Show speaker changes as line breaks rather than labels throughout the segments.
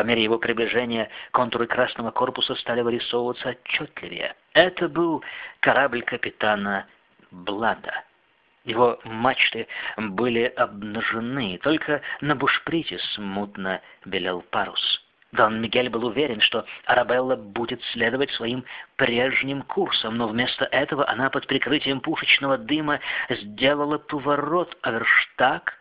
По мере его приближения контуры красного корпуса стали вырисовываться отчетливее. Это был корабль капитана Блада. Его мачты были обнажены, только на бушприте смутно белел парус. Дон Мигель был уверен, что Арабелла будет следовать своим прежним курсом, но вместо этого она под прикрытием пушечного дыма сделала поворот Аверштаг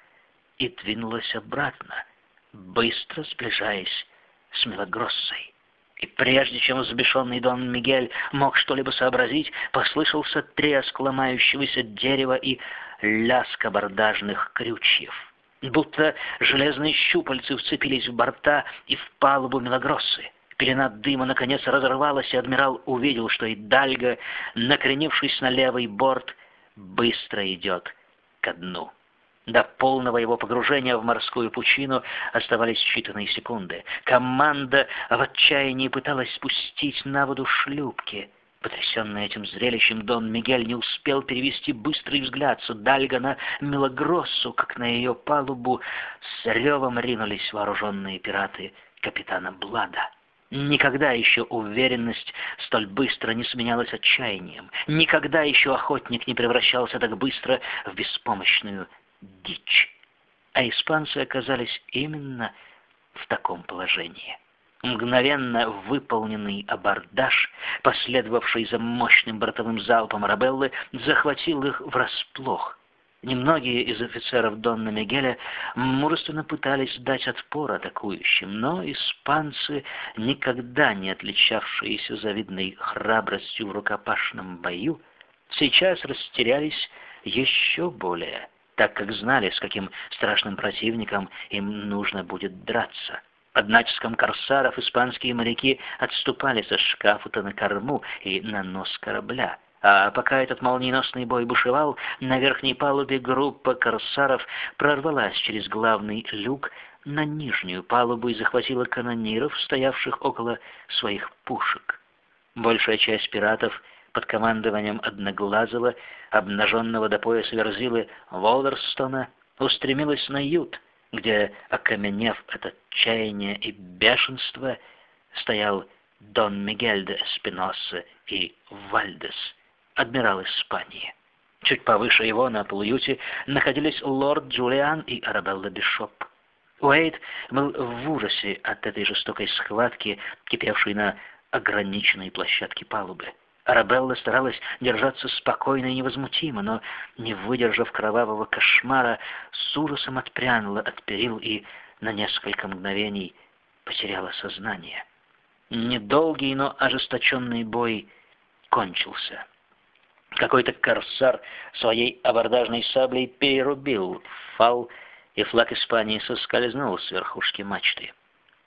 и двинулась обратно, быстро сближаясь с Мелагроссой. И прежде чем взбешенный Дон Мигель мог что-либо сообразить, послышался треск ломающегося дерева и лязг абордажных крючьев будто железные щупальцы вцепились в борта и в палубу Мелагроссы. Пелена дыма наконец разорвалась, и адмирал увидел, что и Дальга, накренившись на левый борт, быстро идет ко дну. До полного его погружения в морскую пучину оставались считанные секунды. Команда в отчаянии пыталась спустить на воду шлюпки — Потрясенный этим зрелищем, Дон Мигель не успел перевести быстрый взгляд с Дальга на Мелагроссу, как на ее палубу с ревом ринулись вооруженные пираты капитана Блада. Никогда еще уверенность столь быстро не сменялась отчаянием. Никогда еще охотник не превращался так быстро в беспомощную дичь. А испанцы оказались именно в таком положении. Мгновенно выполненный абордаж, последовавший за мощным бортовым залпом Арабеллы, захватил их врасплох. Немногие из офицеров Донна Мигеля мужественно пытались дать отпор атакующим, но испанцы, никогда не отличавшиеся завидной храбростью в рукопашном бою, сейчас растерялись еще более, так как знали, с каким страшным противником им нужно будет драться. Под натиском корсаров испанские моряки отступали со шкафута на корму и на нос корабля. А пока этот молниеносный бой бушевал, на верхней палубе группа корсаров прорвалась через главный люк на нижнюю палубу и захватила канониров, стоявших около своих пушек. Большая часть пиратов под командованием Одноглазого, обнаженного до пояса верзилы Волверстона, устремилась на ют — где, окаменев от отчаяния и бешенства, стоял Дон Мигель де Эспиноса и Вальдес, адмирал Испании. Чуть повыше его на полуюте находились лорд Джулиан и Арабелла Бишоп. Уэйд был в ужасе от этой жестокой схватки, кипевшей на ограниченной площадке палубы. Арабелла старалась держаться спокойно и невозмутимо, но, не выдержав кровавого кошмара, с ужасом отпрянула от перил и на несколько мгновений потеряла сознание. Недолгий, но ожесточенный бой кончился. Какой-то корсар своей абордажной саблей перерубил фал, и флаг Испании соскользнул с верхушки мачты.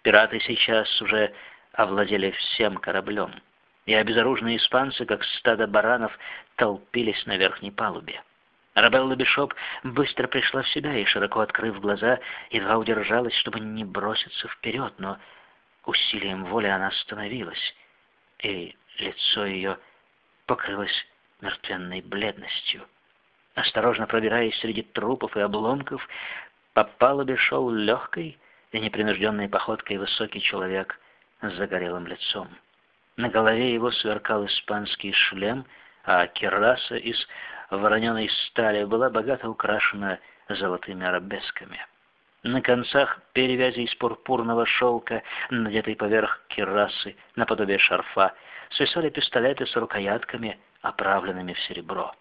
Пираты сейчас уже овладели всем кораблем и обезоруженные испанцы, как стадо баранов, толпились на верхней палубе. Рабелла Бишоп быстро пришла в себя и, широко открыв глаза, едва удержалась, чтобы не броситься вперед, но усилием воли она остановилась, и лицо ее покрылось мертвенной бледностью. Осторожно пробираясь среди трупов и обломков, по палубе шел легкой и непринужденной походкой высокий человек с загорелым лицом. На голове его сверкал испанский шлем, а кераса из вороненой стали была богато украшена золотыми арабесками. На концах перевязи из пурпурного шелка, надетой поверх керасы, наподобие шарфа, свисали пистолеты с рукоятками, оправленными в серебро.